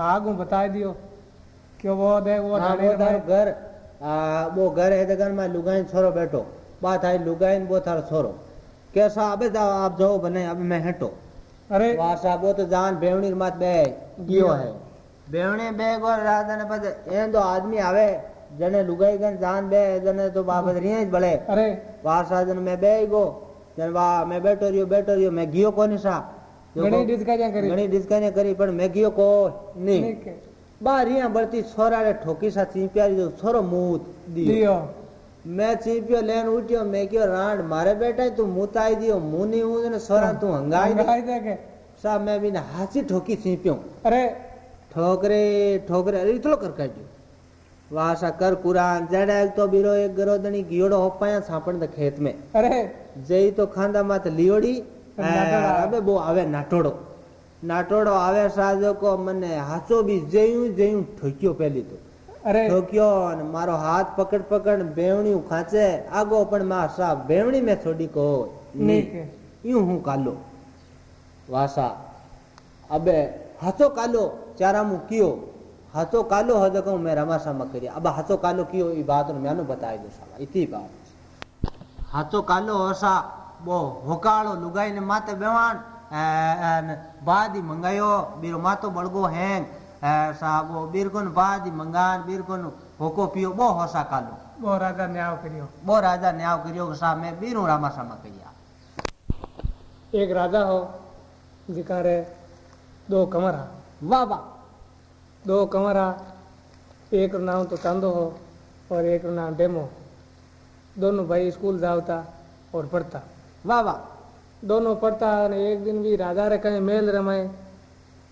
आगू बता दियो कि वो देख वो वो घर वो घर है घर में लुगाई छोरो बैठो बात आई लुगाई वो थारो छोरो कैसा अबे जाओ आप जाओ बने अब मैं हटो अरे वाह साहब वो तो जान बेवनी मत बे गियो है बेवनी बे गो राजा ने पद एन तो आदमी आवे जने लुगाई गन जान बे जने तो बाबत रिया बड़े अरे वाह साहब जन मैं बे गो जन वाह मैं बैठो रियो बैठो रियो मैं गियो कोनी सा ઘણી ડિસ્કશન કરી. ઘણી ડિસ્કને કરી પણ મેગીઓ કો નહીં. બાર અહીંયા બળતી છોરાને ઠોકી સા ચીંપ્યા દીધો છોરો મૂત દીયો. મેં ચીંપ્યો લેન ઉઠ્યો મેં કયો રાંડ મારે બેટા તું મૂતાઈ દિયો મુની હું ને છોરા તું હંગાઈ દે. કે. સા મેં બીને હાસી ઠોકી ચીંપ્યો. અરે. ઠોકરે ઠોકરે અરે ઇતલો કર કાઢ્યો. વાસા કર કુરાન જડે તો બીરો એક ગરોદણી ગિયોડો હોપાયા સાપણ ખેત में અરે. જઈ તો ખાંદા માથે લીઓડી અબે બહુ આવે નાટોડો નાટોડો આવે સાધકો મને હાચો બી જયું જયું ઠોક્યો પેલી તો. અરે. ઠોક્યો અને મારો હાથ પકડ પકડ બેવણી ખાંચે. આગો પણ માં સા બેવણી મેં છોડી કહો યું હું કાલો? વાસા. અબે હાથો કાલો ચારામું કયો? હાથો કાલો હદ કહું મેં રમાસામાં કરી અબ હાથો કાલો કયો? એ વાત મેં બતાવી દઉં સાલા. ઇતિ બાત હાથો કાલો હસા. બો હોકાળો લુગાઈને માથે બેવાણ અને બાદી મંગાયો બીરો માથો બળગો હેંગ સાબો બીરકોન બાદી મંગાન બીરકોન હોકો પીયો બો હોસા કાલો બહુ રાજા ન્યાવ કર્યો બો રાજા ન્યાવ કર્યો સા મેં બીરું રામાસામાં કર્યા એક राजा हो जिका रे दो कमरा વાહ વાહ दो कमरा एक रो नाम तो चांदो हो और एक रो नाम डेमो दोनों भाई स्कूल जावता और पढ़ता વાહ વાહ दोनों पढ़ता और एक दिन भी राजा रे कहीं मेल रमाए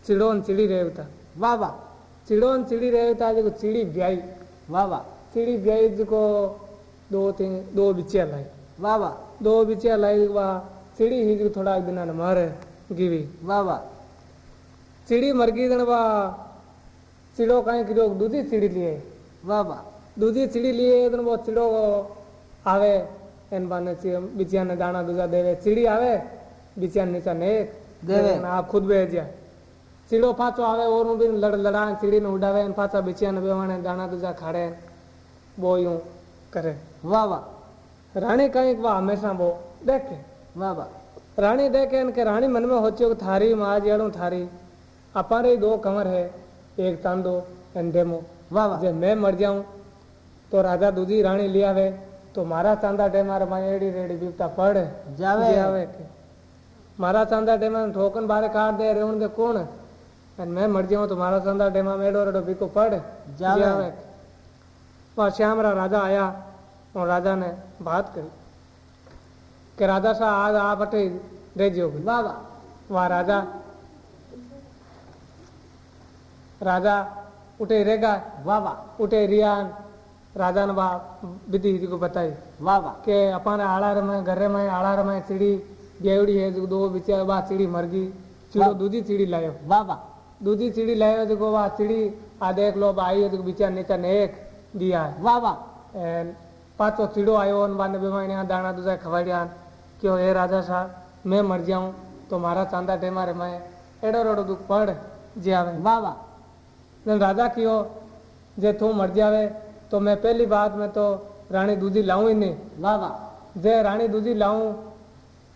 चिड़ो न चिड़ी रेवता વાહ વાહ चिड़ो न चिड़ी रेवता जो चिड़ी ब्याई વાહ વાહ चिड़ी ब्याई जो दो तीन दो बिचिया लाई વાહ વાહ दो बिचिया लाई वा चिड़ी ही जो थोड़ा दिन मारे गिवी વાહ વાહ चिड़ी मर गई तण वा चिड़ो कहीं करो दूधी चिड़ी लिए વાહ વાહ दूधी चिड़ी लिए तण वो चिड़ो आवे एन बाने बिचिया ने दाना दूजा देवे चिड़ी आवे बिचिया ने नीचा ने एक देवे। ने आप खुद बेच जाए चिड़ो पाछो आवे और भी लड़ लड़ा चिड़ी ने उड़ावे एन पाछा बिचिया ने बेवाने दाना दूजा खाड़े वो यूं करे વાહ વાહ रानी कहीं वा हमेशा वो देखे વાહ વાહ रानी देखे इनके रानी मन में होचियो कि थारी माँ जेड़ू थारी अपारे दो कमर है एक चांदो एन डेमो વાહ વાહ जे मैं मर जाऊं तो राजा दूजी रानी ले आवे तो मारा चांदा डेमार माए एड़ी रेड़ी बीपता पड़ जावे। जे आवे के मारा चांदा डेमा ठोकन बारे काट दे रेवण दे कौन एन मैं मर जाऊं तो मारा चांदा डेमा में एड़ो रेड़ो बीको पड़ जावे। जे आवे के वहाँ श्यामरा राजा आया और राजा ने बात करी कि राजा सा आज आप अटे रह जियो વાહ વાહ वहाँ राजा राजा उठे रेगा વાહ વાહ उठे रियान राजा ने बा विधि विधि को बताई वाह वाह के अपन आड़ार में घर में आड़ार में चिड़ी गेवड़ी है जो दो बिचार बा चिड़ी मर गई चिड़ो दूजी चिड़ी लायो। वाह वाह दूजी चिड़ी लायो देखो वा चिड़ी आ देख लो भाई जो बिचार नेचा ने एक दिया। है वाह वाह एंड पांचो चिड़ो आयो उन बाने बेमाने दाना दूजा खवाड़िया क्यों हे राजा साहब मैं मर जाऊँ तो मारा चांदा टेमा रे मैं एडो रोडो दुख पड़ जे आवे वाह वाह राजा कियो जे तू मर जावे तो मैं पहली बात में तो रानी दूधी लाऊ ही नहीं वाह। जे रानी दूधी लाऊं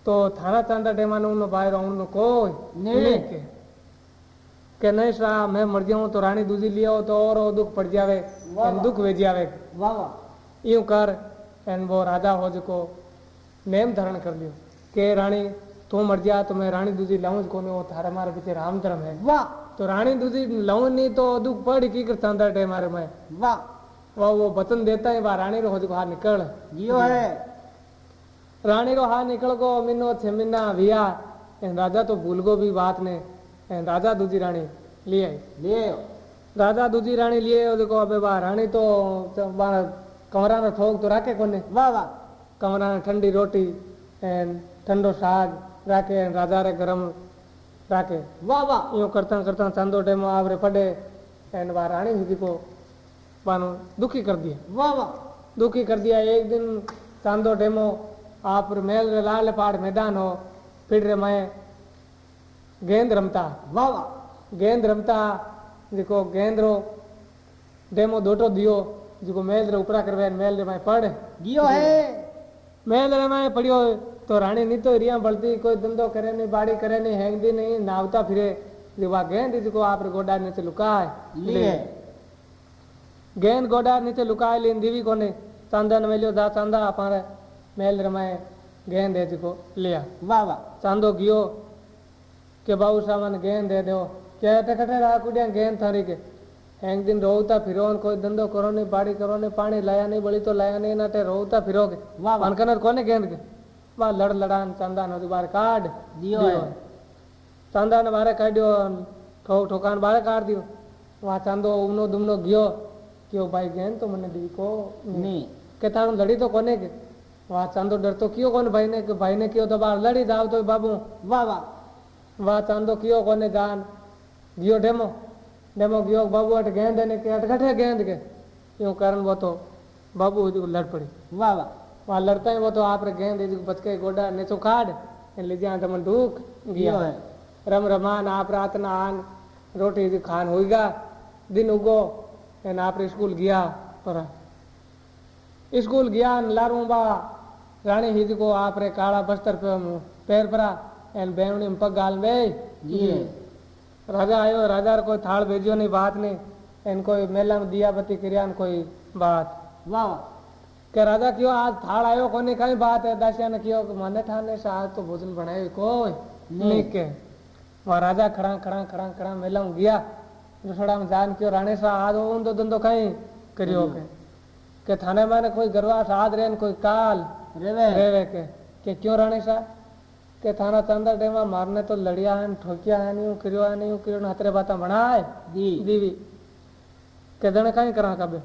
तो थाना चांदा डेमा ने उन्होंने बाहर आऊँ कोई नहीं के। के नहीं शाह मैं मर जाऊँ तो रानी दूधी लिया हो तो और दुख पड़ जावे दुख वे जावे। वाह कर एन वो राजा हो जो नेम धारण कर लियो। के रानी तू मर जा तो मैं रानी दूधी लाऊं को वो थारे मारे पीछे राम धर्म है। वाह। तो रानी दूधी लाऊ नहीं तो दुख पड़ की कर चांदा डेमारे में। वाह। वो वो वचन देता है रानी रो जेको हा निकल। जियो है। रानी रो हार निकल गो मिनो छे भिया। विया राजा तो भूल गो भी बात ने। राजा दूजी रानी लिए लिए राजा दूजी रानी लिए देखो अबे वाह रानी तो कमरा में ठोक तो राखे कोने। वाह वाह। कमरा में ठंडी रोटी एंड ठंडो साग राखे राजा रे गरम राखे। वाह वाह। यो करता करता चांदो टेम आवरे पड़े एंड वाह रानी जी को बानो दुखी कर दिया। वाह वाह। दुखी कर दिया एक दिन चांदो डेमो आप मेल रे लाल पहाड़ मैदान हो फिर रे मैं गेंद रमता। वाह वाह। गेंद रमता देखो गेंद रो डेमो दोटो दियो जिको मेल रे उपरा करवे मेल रे मैं पढ़। गियो है। मेल रे मैं पढ़ियो तो रानी नहीं तो रिया बढ़ती कोई धंधो करे नहीं बाड़ी करे नहीं हैंगदी नहीं नावता फिरे। जो गेंद जिको आप गोडा ने चलुका है ले। गेंद गोडा नीचे लुकाए लीन दीवी कोने। चांदन मेलियो दा चांदा अपारे मेल रे माए गेंद है जिको लिया। वाह वाह। चांदो गियो के बाबू सामान गेंद दे दो क्या अटे कटे रहा कुड़िया गेंद थारी के? एक दिन रोवता फिरो न कोई धंधो करो नहीं बाड़ी करो नहीं पानी लाया नहीं बड़ी तो लाया नहीं फिरोगे वाह वाह। अनकनर कोने गेंद के? वाह लड़ लड़ान चांदा न बाहर काट दियो चांदा ने बाहर काढ़ियो ठोक ठोकान बाहर काट दियो। क्यों भाई गेंद तो मने दी को नहीं के थारू लड़ी तो कोने के? वहाँ चांदो डर तो कियो कोने भाई ने के भाई ने कियो तो बाहर लड़ी जाओ तो बाबू। वाह वाह। वाह चांदो कियो कोने जान? गियो डेमो। डेमो गियो बाबू अट गेंद ने के अट गठे गेंद के। यूँ करन वो तो बाबू जी लड़ पड़ी। वाह वाह। वहाँ लड़ता ही वो तो आप रे गेंद जी को बच के गोडा नीचो काट ए ले जा तमन ढूक गियो। है। रम रमान आप रात ना आन। रोटी जी खान होईगा दिन उगो। एन आप स्कूल गया पर स्कूल गया लारू बा रानी हिज को आप रे काला बस्तर पे पैर परा एन बेवनी पग गाल बे राजा आयो राजा कोई थाल भेजियो नहीं बात नहीं एन कोई मेला में दिया बत्ती करिया न कोई बात वाह के राजा क्यों आज थाल आयो कोनी कई बात है दासिया ने क्यों कि मने ठाने से आज तो भोजन बनायो कोई नहीं के वहाँ राजा खड़ा खड़ा खड़ा खड़ा मेला में गया रसोड़ा में जान क्यों राणे सा आज उन तो धंधो कहीं करियो के। के थाने माने कोई गरवा साध रे न कोई काल रेवे। रेवे के। के क्यों राणे सा? के थाना चंदा डेमा मारने तो लड़िया है ठोकिया है नहीं करियो है नहीं करियो हतरे बाता बनाए दी दीवी के जने कहीं करा कबे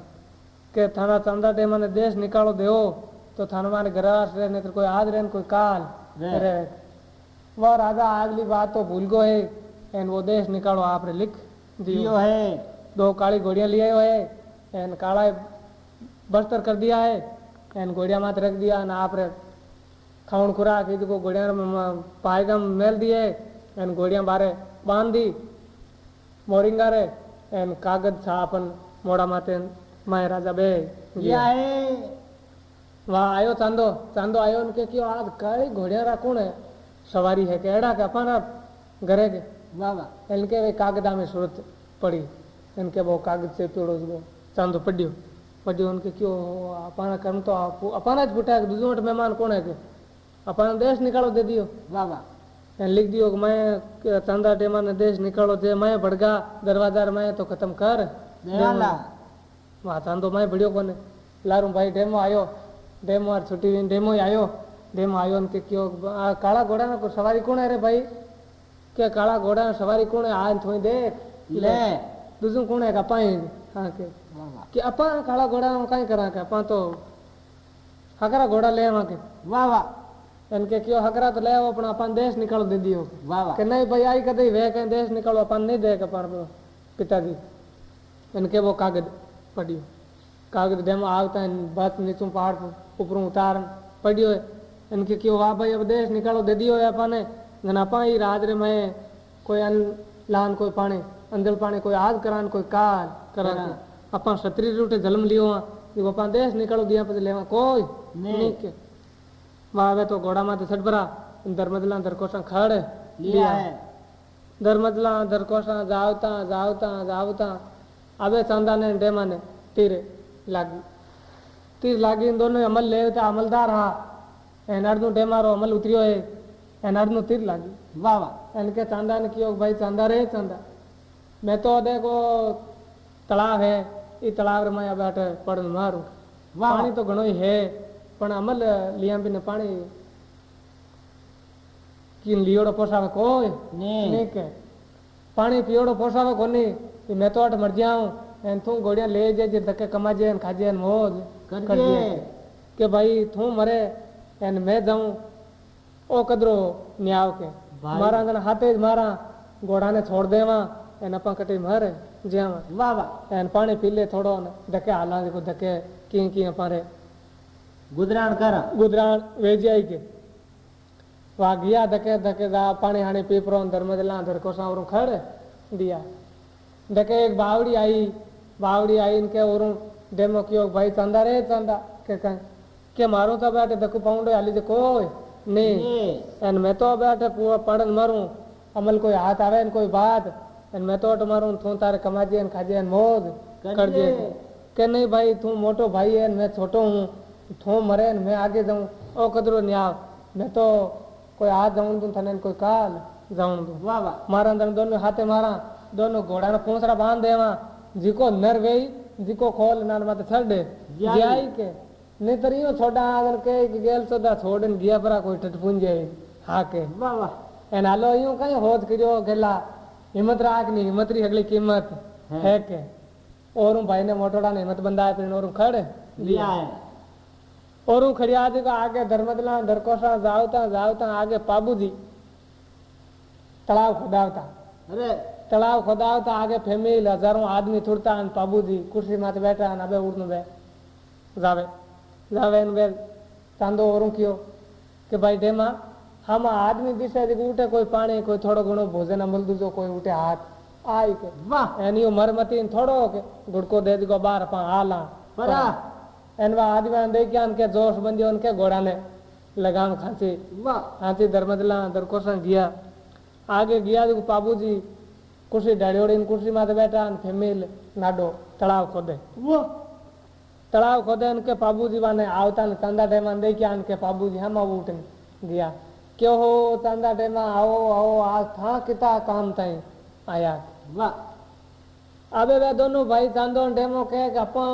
के थाना चंदा डेमा ने देश निकालो देओ तो थाना माने गरास रे तो कोई आज रे न कोई काल। रे। वह राजा अगली बात तो भूल गो है एन वो देश निकालो आप लिख। दियो। है दो काली घोड़ियाँ लिए हुए है एन काला बस्तर कर दिया है एन घोड़िया मात रख दिया न आप खाउन खुराक इधर को घोड़िया पायगम मेल दिए एन घोड़िया बारे बाँध दी मोरिंगा रे एन कागज़ छा अपन मोड़ा माते माए राजा बे या है। वहाँ आयो चांदो चांदो आयो उनके क्यों आज कई घोड़िया रा कौन है? सवारी है के एड़ा के अपन घरे के वाह वाह इनके वे कागदा में सूरत पड़ी। इनके वो कागज़ से पेड़ो जो चांदो पड्यो पड्यो उनके क्यों? अपना कर्म तो आप अपना है दूसरों मेहमान कौन है के? अपना देश निकालो दे दियो। वाह लिख दियो कि मैं चांदा टेमा ने देश निकालो जे मैं भड़गा दरवाजार मैं तो खत्म कर। वहाँ चांदो मैं बढ़ियो कोने। लारू भाई डेमो आयो। डेमो छुट्टी डेमो ही आयो। डेमो आयो उनके क्यों? काला घोड़ा ना को भाई क्या काला घोड़ा ना सवारी कौन है आज थोड़ी देख ले दूसरों कौन है अपा ही हाँ के वाह वाह कि अपा काला घोड़ा हम कहीं करा के अपा तो हकरा घोड़ा ले वहाँ के वाह वाह इनके क्यों हकरा तो ले आओ अपना अपन देश निकालो दे दियो वाह वाह कि नहीं भाई आई कदे वे कहीं देश निकालो अपन नहीं दे के अपन पिताजी इनके वो कागज़ पढ़ियो कागज़ डेमो आवता है बात नीचू पहाड़ पर पढ़ियो है राज रे में कोई अन लान कोई पानी अंदर पानी कोई आज करान कोई काल करान। करा। अपन क्षत्रिय रूटे जन्म लियो अपन देश निकालो दिया पे लेवा। कोई? नहीं। के? वहाँ वे तो घोड़ा माथे सट भरा दरमदला दरकोसा खड़। लिया है। धर्मदला दरकोसा जावता जावता जावता। अबे चांदा ने डेमा ने तीर लागी। तीर लागी इन दोनों अमल ले अमलदार हा। एनार्दू डेमा रो अमल उतरियो है। एनार्दू तीर लागी। वाह वाह। इनके चांदा ने कियो भाई चांदा रे चांदा। मैं तो देखो तालाब है ई तालाब रे मैं अटे पड़न मारू। वाह पानी तो घणो ही है पण अमल लिया भी ने पानी किन लियोड़ो पोसावे कोई? नहीं। नहीं के। पानी पियोड़ो पोसावे कोनी कि मैं तो अट मर जाऊँ एन तू गोड़िया ले जे जे धक्के कमा जे एन खाजे एन मैं ओ कदरो न्याव के। मारा अंगन हाथे मारा घोड़ा ने छोड़ देवा एन अपा कटी मरे ज्यावा। वाह वाह। एन पानी पी ले थोड़ो ने धक्के हाला देखो धक्के की की अपारे गुजरान कर। गुजरान वेजी आई के। वहाँ गया धके धके जा पानी हानी पी परो धर्मजला धर को सावरू खड़ दिया। देखे एक बावड़ी आई बावड़ी आई इनके और डेमो कियो भाई चंदा रे चंदा। के कहीं के मारो तो बैठे देखो पाउंडो हाली जे एन मैं तो बैठे पूरा पढ़न मरूं अमल कोई हाथ आवे न कोई बात एन मैं तो अट मारूं तू तारे कमाजे न खाजे न मौज कर दे के नहीं भाई तू मोटो भाई है मैं छोटो हूँ तू मरे न मैं आगे जाऊँ ओ कदरो न्याव मैं तो कोई हाथ जाऊँ दूँ थने कोई काल जाऊँ वाह वाह। मारा अंदर दोनों हाथे मारा दोनों घोड़ा ने पूंछड़ा बाँध देवा जिको नर वेई जिको खोल नान मत छड़ दे। जाई के। नहीं तो रियो छोड़ा अगर के गेल सदा छोड़न गया परा कोई टटपुंजे हा के वाह वाह। एन हालो यूँ कहीं होत करियो गेला। हिम्मत राख नी हिम्मत री अगली कीमत हाँ। है के? और भाई ने मोटोड़ा ने हिम्मत बंदा है और खड़। लिया है। और खड़िया जी का आगे धर्मदला धरकोसा जावता जावता आगे पाबू जी तालाब खुदावता। अरे। तालाब खुदावता आगे फैमिली हज़ारों आदमी थुड़ता पाबू जी कुर्सी माथे बैठा अबे उड़न बे। जावे। जावे न बे चांदो और कियो कि भाई डेमा हम आदमी दिसे जी उठे कोई पानी कोई थोड़ो घणो भोजन अमल दूजो कोई उठे हाथ आई के। वाह। एनी उमर मती न थोड़ो के गुड़को दे दिगो बार पा आला। के अनके जोश बंदियो घोड़ा ने लगाम खांसी। वाह। हाथी धर्मदला दरकोसन गया आगे गया तो कुर्सी डाड़ियोड़ी कुर्सी माथे बैठा अन फैमिल नाडो तलाव खोदे। वो तलाव खोदे उनके बाबूजी वाने आवता न चंदा टेमा दे के अनके बाबूजी हम अब उठन गया क्यों हो चंदा टेमा आओ आओ आज था किता काम ताई? आया। वाह। अबे वे दोनों भाई चांदो डेमो कहे कि अपा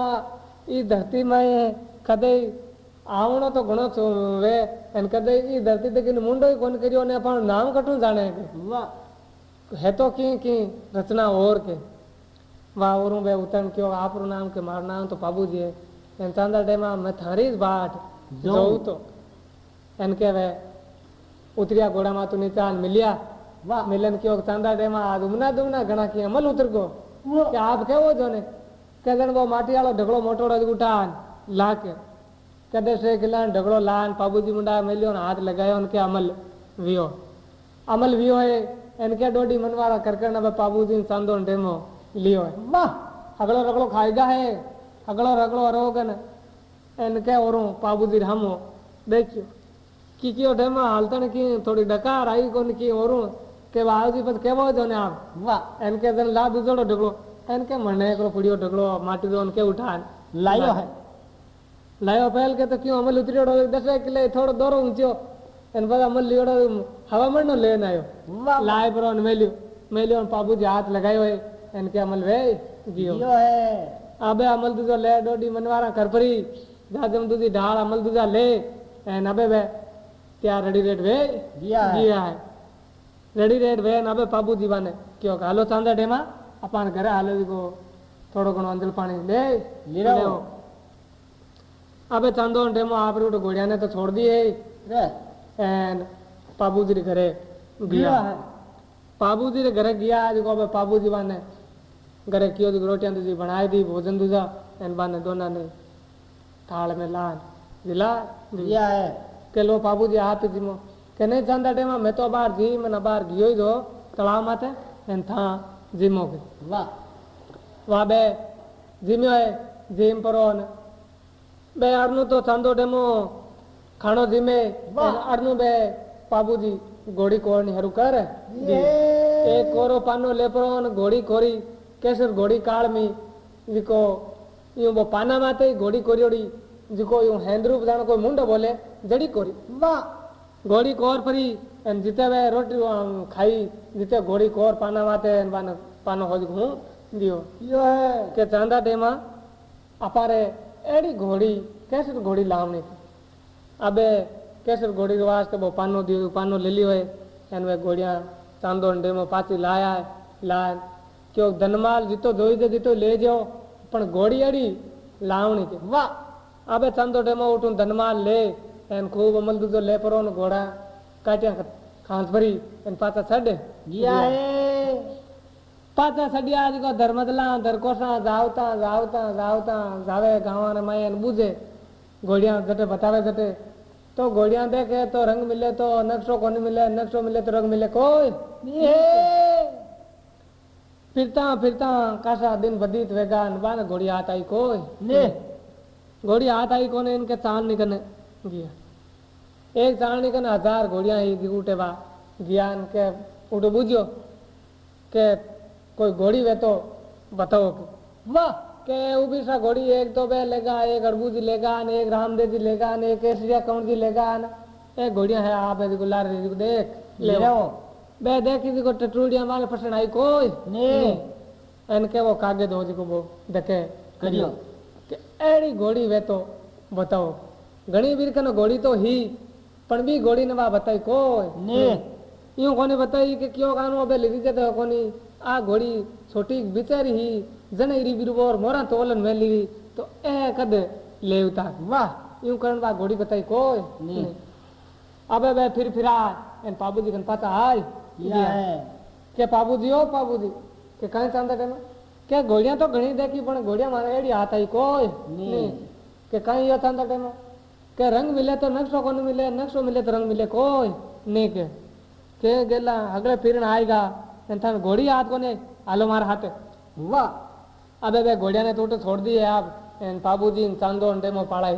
ई धरती में कदे आवणो तो घणो छो वे एन कदे ई धरती ते किन मुंडो ही कोन करियो ने अपन नाम कटू जाने के। वाह। है तो વાવરું બે ઉતન કયો આપણું નામ કે મારું નામ તો બાબુજી એને ચાંદા ડેમાં મેં થરી જ ભાટ જોઉં તો એને કહેવે ઉતર્યા ઘોડામાં તું નીચા મિલ્યા વાહ મિલન કયો ચાંદા ડેમાં આ દુમના દુમના ઘણા કે અમલ ઉતર ગયો કે આપ કેવો છો ને કે જણ બહુ માટી વાળો ઢગલો મોટોડો જ ઉઠાન લાકે કદે શે કિલાન ઢગલો લાન પાબુજી મુંડા મેલ્યો ને હાથ લગાયો ને કે અમલ વિયો અમલ વિયો એ એને કે ડોડી મનવાળા કરકરના બાબુજી ચાંદો ડેમો लियो है वाह हगड़ो रगड़ो खाएगा है हगड़ो रगड़ो अरोगन इनके और पाबुदीर हम देखियो की की हालतन की थोड़ी डकार आई कोन की और के बाबूजी पद केवो जोने आप वाह इनके जन ला दूजड़ो ढगड़ो इनके मने एकरो पुड़ियो ढगड़ो माटी दो उनके उठान लायो है लायो पहल के तो क्यों अमल उतरियो दस किले थोड़ो दोरो ऊंचो इन पर अमल लियोड़ो हवा मन लेन आयो लाए पर मेलियो मेलियो पाबूजी हाथ लगायो है એન કે અમલ વે જીઓ હે આબે અમલ દુજા લે ડોડી મનવારા કરપરી જાજમ દુજી ઢાળ અમલ દુજા લે એન અબે બે ત્યાં રેડી રેટ વે જીયા જીયા હે રેડી રેટ વે અબે પાબુ દીવાને કયો હાલો ચાંદા ડેમાં અપાન ઘરે હાલો દીકો થોડો ઘણો અંજલ પાણી લે લીરો અબે ચાંદો ડેમો આપણે ઉઠ ઘોડિયાને તો છોડ દીએ રે એન પાબુજી ઘરે ગયા પાબુજી ઘરે ગયા જો અબે પાબુજી વાને घरे कियो दी रोटियाँ तुझी बनाई दी भोजन तुझा एन बाने दोना ने थाल में लान दिला दिया है। के लो बाबूजी हाथ जीमो के नहीं चांदा टेमा मैं तो बाहर जी मैं बाहर गयो ही जो तलाव माथे एन था जीमो के। वाह। वहाँ बे जीम्यो है जीम परो ने। बे अरनु तो चांदो टेमो खानो जीमे अरनु बे बाबूजी घोड़ी कोरनी हरु कर। दी ये लेपरो घोड़ी काल में जिको यूँ वो पाना माते घोड़ी कोरियोड़ी जिको यूँ हैंद्रूप जानो कोई मुंडो बोले जड़ी कोरी वाह घोड़ी कोर परी एन जिते वे रोटी खाई जिते घोड़ी कोर पाना माते एन पानो पानो हो हूँ दियो लियो है के चांदा डेमा अपारे एड़ी घोड़ी कैसे घोड़ी लावनी थी अबे केसर घोड़ी के वास्ते वो पानो दियो पानो ले लियो है एन वे घोड़िया चांदो डेमो पाची लाया लान કે ધનમાલ જીતો જોઈ દે જીતો લઈ જાઓ પણ ઘોડિયાળી લાવણી છે વાહ આબે ચાંદો ટેમો ઉઠું ધનમાલ લે એને ખૂબ અમલ દીધો લે પરો ઘોડા કાટ્યા ખાંસ ભરી અને પાછા છડે ગયા હે પાછા છડ્યા આજ કો ધર્મદલા ધરકોસા જાવતા જાવતા જાવતા જાવે ગાવા ને માય બુજે ઘોડિયા જટે બતાવે જટે તો ઘોડિયા દેખે તો રંગ મિલે તો નકશો કોને મિલે નકશો મિલે તો રંગ મિલે કોઈ फिरता फिरता कासा दिन बदीत वेगा बान घोड़ी हाथ आई कोई? ने। घोड़ी हाथ आई कोने इनके चाँद निकने गया। एक चाँद निकने हज़ार घोड़ियाँ ही उठे बा गया इनके उठो बुझो के कोई घोड़ी वे तो बताओ कि। वाह। के उभी सा घोड़ी एक तो बे लेगा एक अड़बूजी लेगा ने एक रामदेव जी लेगा ने एक केसरिया कंवर जी लेगा ने। एक घोड़ियाँ है आप गुलार देख ले आओ। बे देख थी को टटूड़िया माले पसंद आई कोई ने। हम्म। एन के वो कागे दो जी को वो देखे करियो। के एड़ी घोड़ी वे तो बताओ। घणी वीर कने घोड़ी तो ही पण भी घोड़ी ने वा बताई कोई ने। हम्म। यूँ कोने बताई के क्यों कानो बे लिरी जते कोनी। आ घोड़ी छोटी बिचारी ही जने री बीर और मोरा तोलन में ली तो ए कद लेवता वाह यूँ करन वा घोड़ी बताई कोई ने। अबे बे फिर फिरा एन पाबू जी कन पाता आई કે પાબુજી ઓ પાબુજી કે કઈ ચાંદા ટેનો કે ઘોડિયા તો ઘણી દેખી પણ ઘોડિયા મારે એડી હાથ આવી કોઈ નહીં. નહીં કે કઈ યો ચાંદા ટેનો કે રંગ મિલે તો નકશો કોને મિલે નકશો મિલે તો રંગ મિલે કોઈ નહીં કે કે गेला अगले फिरन आएगा एन थाने घोड़ी हाथ कोने हालो मारे हाथे वाह अबे बे घोड़िया ने टूटे छोड़ दिए आप एन पाबूजी ने चांदो ने डेमो पाड़ाई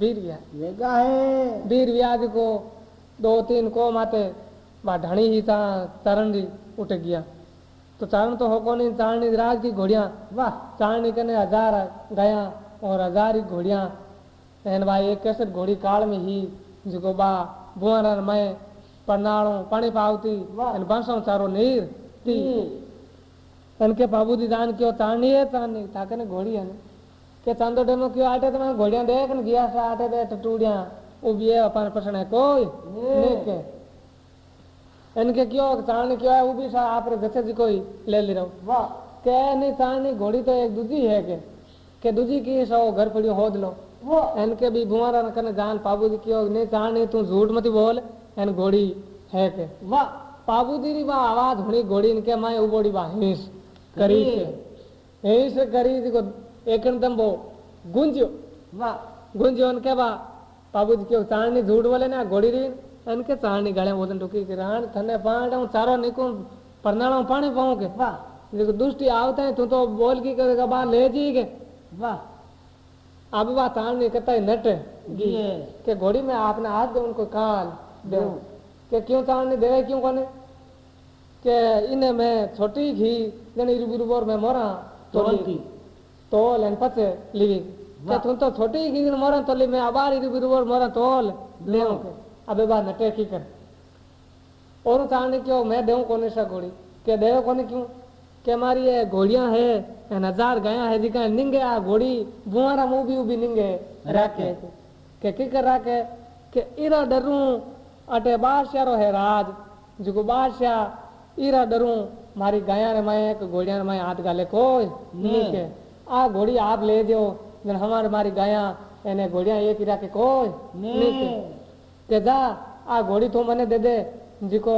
बीर गया वेगा है बीर व्याज को दो तीन को माते बा ढणी ही ता चरण री उठ गया। तो चारण तो होको नहीं चारणी राज की घोड़िया वाह चारणी कने हज़ार गया और हज़ार ही घोड़िया। एन भाई एक कैसे घोड़ी काल में ही जिको बा बुआरा मैं परनाड़ो पानी पावती। एन बांसो चारो नीर ती। इनके बाबूजी जान क्यों चारणी है चारणी ताके ने घोड़ी है। के चांदो डेमो क्यों आटे तुम्हारे घोड़िया देख न गया सा आटे दे टटूड़िया उबी है अपन पसंद है कोई? नहीं के। इनके क्यों चारणी क्यों है? उबी सा आप रे जैसे जी कोई ले ले रहो। वाह। के नहीं चारणी घोड़ी तो एक दूजी है के। के दूजी की सो घर पड़ियो होद लो। वो इनके भी बुआरा कने जान बाबूजी क्यों? नहीं चारणी तू झूठ मत बोल एन घोड़ी है के। वाह। बाबूजी री बा आवाज़ हुणी घोड़ी इनके माए उबोड़ी बा हिंस करी। के। हिंस करी को एकन दम वो गुंजो वाह गुंजो उनके बा बाबूजी क्यों चारणी झूठ बोले ना इनके चारणी गले वज़न टुकी के रान थने पांडा चारो निको परनाड़ा पानी पाऊँ के वाह देखो दुष्टि आवता है तू तो बोल की करेगा बा ले जी के वाह अब बा चारणी कहता है नट के घोड़ी में आपने हाथ दे उनको काल दे के क्यों चांदनी देवे क्यों कोने के इने में छोटी घी जनी रुबुरुबोर में मोरा तोलती तो लेन पचे लीवी के। तुम तो छोटी घी मोरा तोली में आबार रुबुरुबोर मोरा तोल ले के अबे बात नटे की कर। और चांदनी क्यों? मैं देऊं कोने सा घोड़ी? के देवे कोने क्यों? के हमारी ये घोड़ियाँ है? एन हज़ार गाया है? जिका निंगे आ घोड़ी बुआरा मुँह भी उभी निंगे राखे। के की कर राखे? के इरा डरूं अटे बादशाह रो है राज जिको बादशाह इरा डरूं मारी गाया रे मैं एक घोड़िया रे मैं हाथ गाले कोई नहीं के आ घोड़ी आप ले दो जन हमारे मारी गाया एने घोड़िया एक ही राखे कोई नहीं के કે જા આ ઘોડી તું મને દે દે જીકો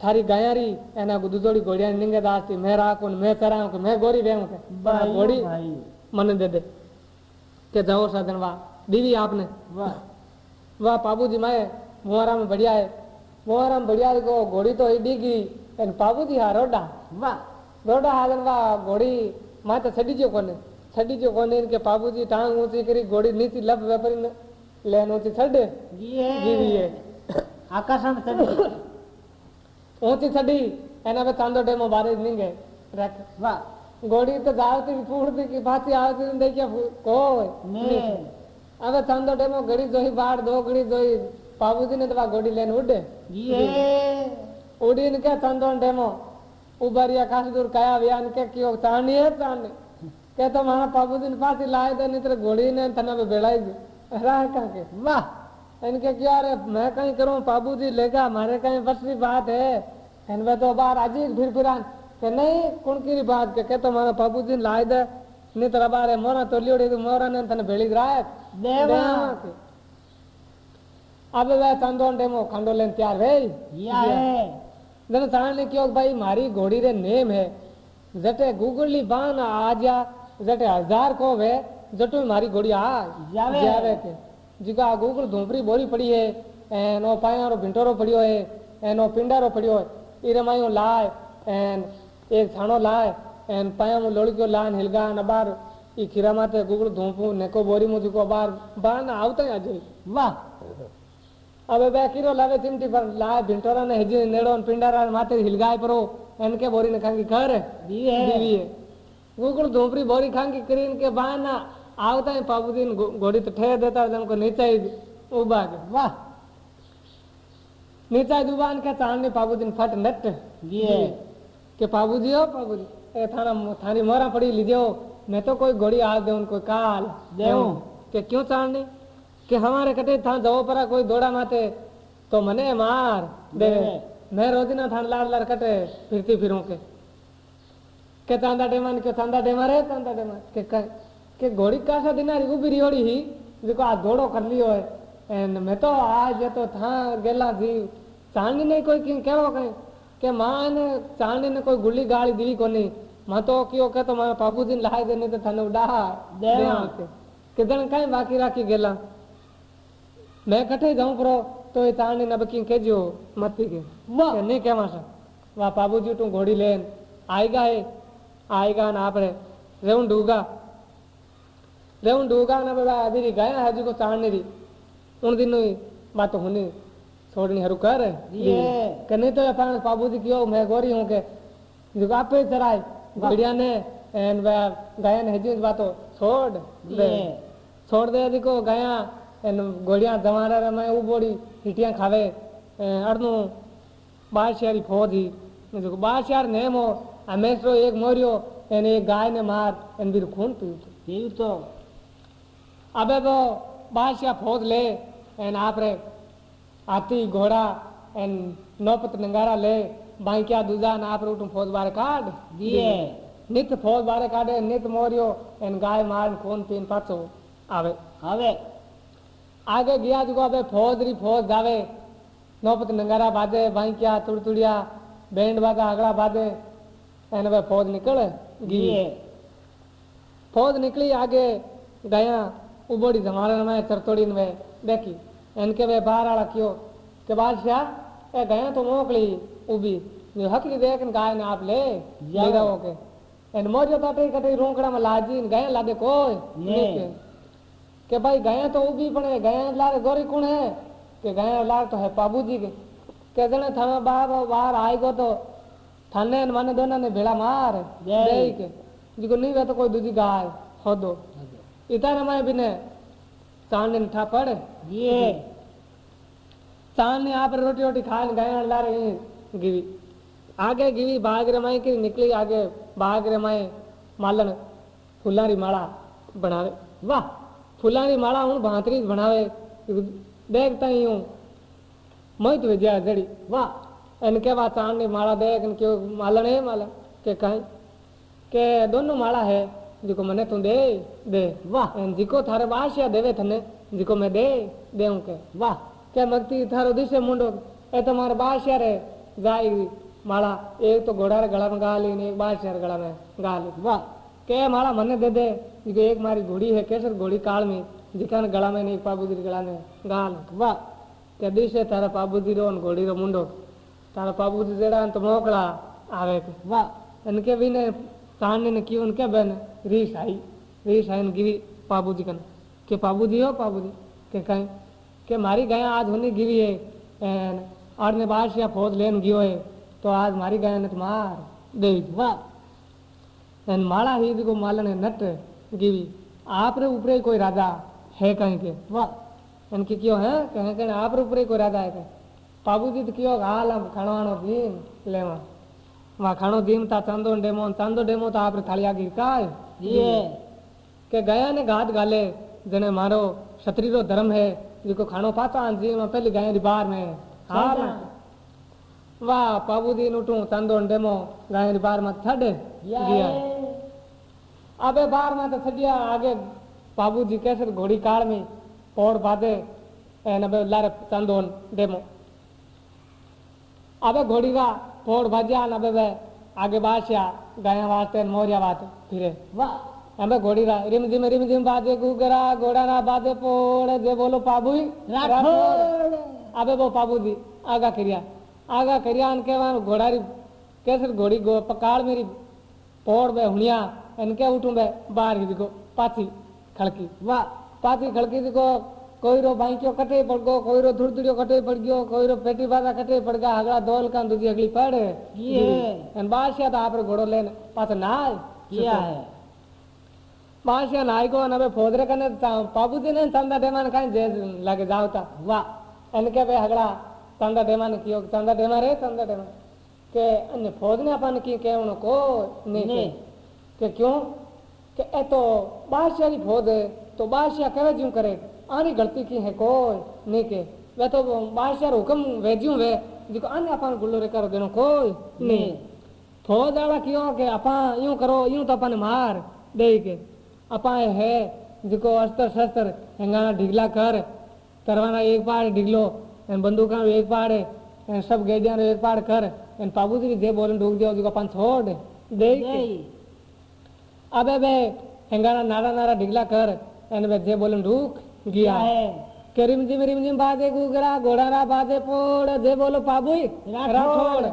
થારી ગાયારી એના દૂધોડી ઘોડિયા નિંગે દાસતી મેં રાખું ને મેં ચરાવું કે મેં ગોરી વેવું કે આ भाई ઘોડી भाई મને દે દે કે જાઓ સાધન વાહ દીવી આપને वाह वाह पाबूजी माए मुहारा में बढ़िया है मुहारा में बढ़िया है को घोड़ी तो ही डीगी एन पाबूजी हा रोडा वाह रोडा हाजन वाह घोड़ी माए तो छड़ी जो कोने छड़ी जो कोने इनके पाबूजी टांग ऊंची करी घोड़ी नीची लब वेपरी लेनोची छड़ी जीवीए आकाशन छड़ी ऊँची छड़ी एना पे चांदो टेमो नहीं गए रख वाह गोड़ी तो जावती दी की भाती आवती ने देखिया को नहीं अबे चांदो टेमो घड़ी जोही बाढ़ दो घड़ी जोही बाबूजी ने तो गोड़ी लेन उड़े ये उड़ी ने क्या चांदो टेमो उबरिया खास दूर काया व्यान के क्यों चांदी है चांदी के तो वहाँ बाबूजी ने पाती लाए दे नहीं गोड़ी ने थना पे बेलाई गई के वाह! इनके क्या रे मैं कहीं करूँ? बाबू जी लेगा मारे कहीं बस की बात है। इनमें तो बाहर अजीब फिर फिरान के नहीं कौन की बात? के, के तो मारा बाबू जी लाए दे नहीं तेरा बारे मोरा तो लियोड़ी तो मोरा ने तने भेड़ी राय। देवा। अब वे चंदोन डेमो खंडो लेन तैयार भाई या है जन साने क्यों भाई मारी घोड़ी रे नेम है? जटे गुगली बान आजा जटे हज़ार को वे जट में मारी घोड़ी आ जावे जावे के जिका गोगल धोपरी बोरी पड़ी है एन ओ पाया रो भिंटोरो पड़ियो है एन ओ पिंडा रो पड़ियो है इरे मायो लाय एन एक छाणो लाय एन पाया मु लोड़कियो लान हिलगा न बार ई खिरा माते गोगल धोपू नेको बोरी मु जिको बार बान आवता है आज वाह अबे बे किरो लावे चिमटी पर लाय भिंटोरा ने हजी नेड़ो पिंडारा माते हिलगाय परो एन के बोरी ने खांगी घर दीवी है बीवी है गोगल धोपरी बोरी खांगी करीन के बाना आवता है पाबूजी ने घो- घोड़ी तो ठेर देता है हमको नीचा ही उबा के વાહ नीचा जुबान के चांदनी पाबूजी ने फट नट દીવે કે પાબુજી હો પાબુજી એ થારા થારી મોરા પડી लीजियो मैं तो कोई घोड़ी आ दे उनको काल देऊं। કે क्यों चांदनी કે हमारे कटे था जवो परा कोई दौड़ा माते तो मने मार दे दे। मैं रोजीना थान लाड़ लाड़ कटे फिरती फिरूं के के चांदा डेमान के चांदा डेमा रे चांदा डेमा के कि घोड़ी का सा दिन रिहोड़ी ही देखो आज घोड़ो कर लियो है एंड मैं तो आज तो था गेला थी चांदी ने कोई कह कहो कहीं के माँ ने ने कोई गुल्ली गाड़ी दी को मैं तो क्यों कह तो मैं बाबू जी लाए देने तो थाने उड़ा दे किधर कहीं बाकी राखी गेला मैं कठे जाऊँ प्रो तो ये चांदी ने बकी कह जो मत्ती के नहीं कह मासा वाह बाबू तू घोड़ी लेन आएगा है आएगा ना आप रे डूगा ले उन डोगा ना बाबा आदि गया हजू को चाहने दी उन दिन बात होने छोड़नी हरु कर। कने तो अपन बाबू जी क्यों मैं गोरी हूँ के जो आप चराए बढ़िया ने एन गायन है जी बात छोड़ दे छोड़ दे देखो गाया एन गोड़िया जमारा रे मैं वो बोड़ी खावे। अरनु बादशाह फौज ही। जो बादशाह नेम हो हमेशा एक मोरियो एन एक गाय ने मार एन भी खून पी तो। अबे वो बादशाह फौज ले एन आप रे हाथी घोड़ा एन नौपत नंगारा ले बाई क्या दूजा न आप रूट फौज बारे काट दिए। नित फौज बारे काटे नित मोरियो एन गाय मार खून पीन पाचो। आवे। आवे। आगे गया जो अबे फौज री फौज जावे नौपत नंगारा बाजे बाई क्या तुड़तुड़िया बैंड बाजा अगड़ा बाजे एन वे फौज निकल। गई फौज निकली आगे गया में देखी इनके वे बाहर आला क्यों के बादशाह ए गया तो मोकली उबी जो हकली देख न गाय ने आप ले। लेगा ओके। एन मोजो ताटे कटे रोंकड़ा में लाजी न गया लादे कोई ने। के भाई गया तो उबी पड़े गया लारे गोरी कौन है? के गया लार तो है बाबूजी के। के जने थाना बाहर बाहर आई गो तो थाने न माने दोना ने भेड़ा मार जय। के। जिको नहीं वे तो कोई दूजी गाय हो दो इतारे मैं बिने चांदनी ठा पड़े। દીવે चांदनी आप रोटी रोटी खा गया ला रही गिवी। आगे गिवी भाग रे माई की निकली आगे भाग रे माई मालन फुलारी माला बनावे। वाह। फुलारी माला हूँ भांतरी बनावे। देखता ही हूँ। मोहित विजया जड़ी। वाह। इनके बाद चांदनी माला देख क्यों मालन है मालन। के कहीं? के दोनों माला है। जिको मने तू दे। दे। वाह। जिको थारे बादशाह देवे थने जिको मैं दे देऊं के। वाह। के मगती थारो दिशे मुंडो? ए तुम्हारे बादशाह रे जाई माला। एक तो घोड़ा रे गला में गा ली एक बादशाह रे गला में गा ली। वाह। के माला मने दे दे? जिको एक मारी घोड़ी है कैसर घोड़ी काल में जिका गला में ने एक पाबूजी गला में गा ली। वाह। के दिशे थारा पाबूजी रो घोड़ी रो मुंडो? तारा पाबूजी जेड़ा तो मोकला आवे वाह। इनके भी ने चांदनी ने क्यों, उनके बहन रीस आई। रीस आई गिरी पाबूजी कन के पाबूजी हो पाबूजी के कहीं, के मारी गया आज होने गिरी है और ने बादशाह फौज लेन गियो है तो आज मारी गया ने तो मार दे वाह एन माला ही को मालन है, नट गिवी आप रे ऊपरे कोई राजा है कहीं के? वाह। इनके क्यों है? कहीं कहीं आप रे ऊपरे कोई राजा है कहीं? पाबूजी तो क्यों हाल हम खाणवाणो दीन लेवा। वहाँ खाणो ता चांदो डेमो चांदो डेमो तो आपरे थालिया गिर काय દીવે के गया ने घात गाले जने मारो क्षत्रिय रो धर्म है जिको खानो पाता जी में पहली गया री बार में। हार वाह पाबूजी नुटू चांदो न डेमो गया री बार में छड़ गया। अबे बार में तो छड़िया आगे बाबूजी कैसे घोड़ी काल में पौड़ बांधे एन अबे लारे चांदो डेमो। अबे घोड़ी रा फोड़ भाज्या ना बे आगे बास्या गाय वास्ते मोरिया बात फिरे। वाह। अबे घोड़ी रा रिम दिम रिम दिम बाजे गुगरा घोड़ा ना बाजे पोड़। जे बोलो पाबुई राठौड़ अबे वो पाबू दी आगा करिया। आगा करिया इनके वान घोड़ा री कैसे घोड़ी गो पकाड़ मेरी पोड़ बे हुनिया इनके उठूं बे बाहर ही देखो पाती खड़की। वाह। पाती खड़की देखो कोई रो भाई क्यों कटे पड़ गयो कोई रो धुड़ कटे पड़ गयो कोई रो पेटी बाजा कटे पड़ गया अगला दोल का दूजी अगली पड़ ये एन बादशाह तो आप रे घोड़ो लेने पाछ नाय किया है। बादशाह नाय को न फोदरे कने पाबूजी ने चंदा डेमान काई जे लागे जावता वाह इनके बे हगड़ा चंदा डेमान कियो चंदा डेमा रे चंदा डेमा। के अन्य फौज ने अपन की केवनो को नहीं। के, के क्यों? के ए आनी गलती की है कोई? नहीं के। वे तो बादशाह हुक्म वेज्यूं वे जिको अन्य अपन गुल्लो रे कर देनो कोई? नहीं। फौज वाला क्यों के अपा यूँ करो यूँ तो अपन मार दे के। अपा है जिको अस्त्र शस्त्र हेंगाना ढिगला कर तरवाना एक पाड़ ढिगलो एन बंदूका एक पाड़ एन सब गेडिया एक पाड़ कर एन पाबूजी जे बोलन ढूक दियो जिको अपन छोड़ दे के। अबे बे हेंगाना नारा नारा ढिगला कर एन बे जे बोलन ढूक गया। है। के रिमझिम रिमझिम बाजे गुगरा घोड़ारा बाजे पोड़ जे बोलो पाबुई राठौड़।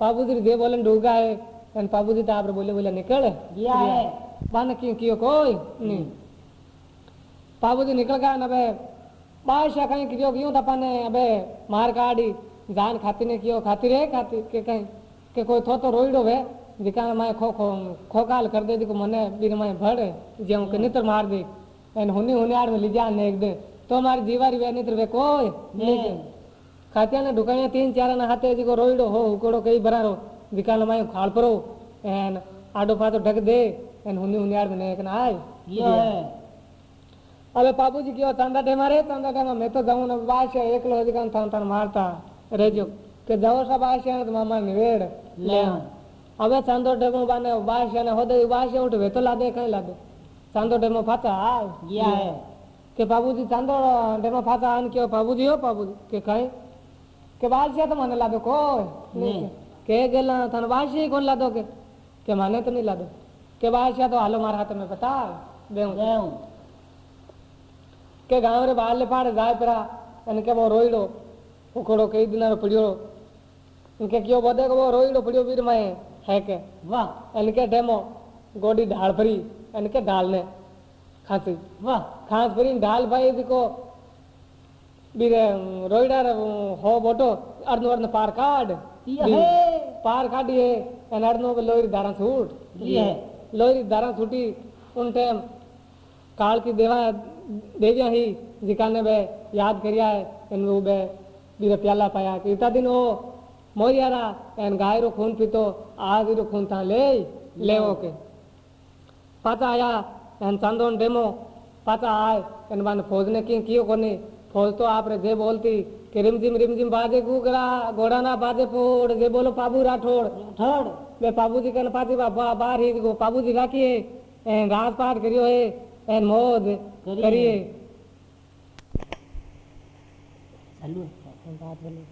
पाबूजी जे बोलन ढूका है एन पाबूजी तो आप बोले बोले निकल। गया है। बन क्यों कियो कोई? नहीं। बाबूजी निकल गया ना बे। बादशाह कहीं कियो क्यों तपने अबे मार काड़ी जान खाती ने कियो खाती रे खाती के कहीं के कोई थो तो रोईडो वे जिका मैं खो खो खोकाल कर दे दिको मने बीर मैं भड़ जे के नितर मार दे। एक दे तो हमारी दीवारी वे नितर वे कोई नहीं खातिया ने ढुकाया तीन चार ना हाथे जिको रोईडो हो हुकोड़ो कई बरारो जिका मैं खाल परो एन आडो पातो ढक दे एन हुनी हुनी आड़ में ने एक ना आए ये है अबे बाबूजी क्यों चांदा टेमा रे चांदा टेमा मैं तो जाऊँ ना बादशाह एकलो हजी थान थान मारता रेजो के जाओ सा बादशाह ने तो मामा निवेड़ ले अबे चांदो टेमो बाने बादशाह ने होदे बादशाह उठ वे तो लादे कहीं लादे चांदो डेमो फाता गया हाँ, है। के बाबूजी चांदो डेमो फाता आन के बाबूजी हो बाबूजी के कहे? के बाल से तो मन ला दो को के गेला थन वासी कोन लादो के? के माने तो नहीं ला दो के बाल से तो हालो मार हाथ में बता देऊ के गाँव रे बाल ले पाड़ जाय परा अन के वो रोईडो उखड़ो कई दिन रो पड़ियो इनके क्यों बदे को वो रोइडो पड़ियो वीर माए है के? वाह। अन के डेमो गोडी ढाल परी इनके ढाल ने खांसी। वाह खांस भरी ढाल भाई देखो रोइडर हो बोटो अर्न अर्न पार काट पार काट ये अनर्नो लोहरी दारा सूट। ये लोहरी दारा सूटी उन टाइम काल की देवा देविया ही जिकाने बे याद करिया है इन वो बे बीरा प्याला पाया। कि इतना दिन हो मोरियारा एन गाय रो खून पीतो आज रो खून था ले ले पाचा आया एन चांदोन डेमो पाचा आए एन बान फौज ने की कियो कोनी फौज तो आप रे जे बोलती कि रिमझिम रिमझिम बाजे गुगरा घोड़ा ना बाजे फोड़ जे बोलो पाबू राठौड़ थर्ड બે બાબુજી કને પાછી બા બા- બાર હી ગો બાબુજી રાખીએ એન રાજપાટ કર્યો હે એન મોજ કરીએ. કરીએ चालू है बात बोले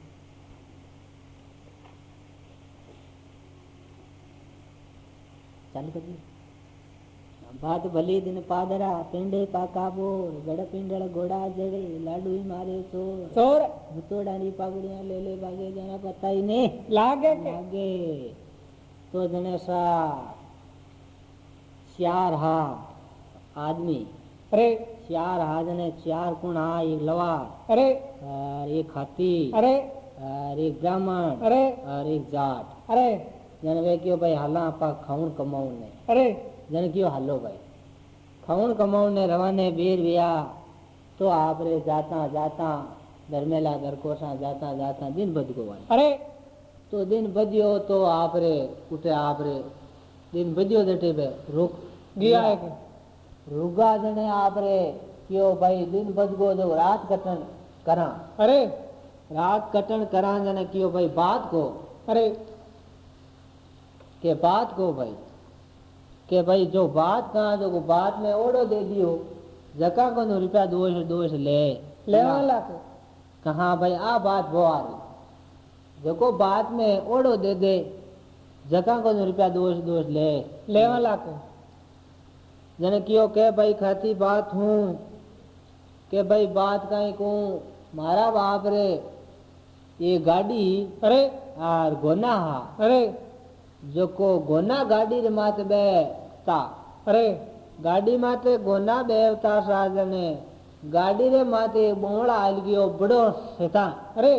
ભાત ભલી દિન પાદરા પેંડે પાકા બોર ગડ પિંડળ ઘોડા જડે લાડુ મારે ચોર ચોર ભૂતોડાની પાગડિયા લે લે ભાગે જણા પતાઈ ને લાગે લાગે તો જણે સા ચાર હાથ આદમી અરે ચાર હાથ ને ચાર કુણા એક લવા અરે એક હાથી અરે એક બ્રાહ્મણ અરે એક જાટ અરે જણવે કયો ભાઈ હાલા આપા ખાઉણ કમાવું ને અરે जन क्यों हलो भाई। खवन कमाऊ ने रवाने बेर बिया तो आप रे जाता जाता धर्मेला दरकोसा जाता जाता दिन बद गो अरे! तो दिन बदियो तो आप रे कुटे आप रे दिन बदियो देते बे रुक। गया है रुगा जने आप रे क्यों भाई दिन बद गो तो रात कटन करा। अरे! रात कटन करा जने क्यों भाई बात को। अरे! के बात को भाई। के भाई जो बात कहा जो को बात में ओडो दे दियो जका को नो रुपया दोष दोष ले લેવા લાગે कहा भाई आ बात वो आ रही जको बात में ओडो दे दे जका को नो रुपया दोष दोष ले લેવા લાગે जने क्यों के भाई खाती बात हूँ के भाई बात कहीं को मारा बाप रे ये गाड़ी અરે और गोना हा અરે जेको गोना गाड़ी रे मात बेवता अरे गाड़ी माते गोना बेवता साजने गाड़ी रे माते बोंडा आल गयो बडो सेता अरे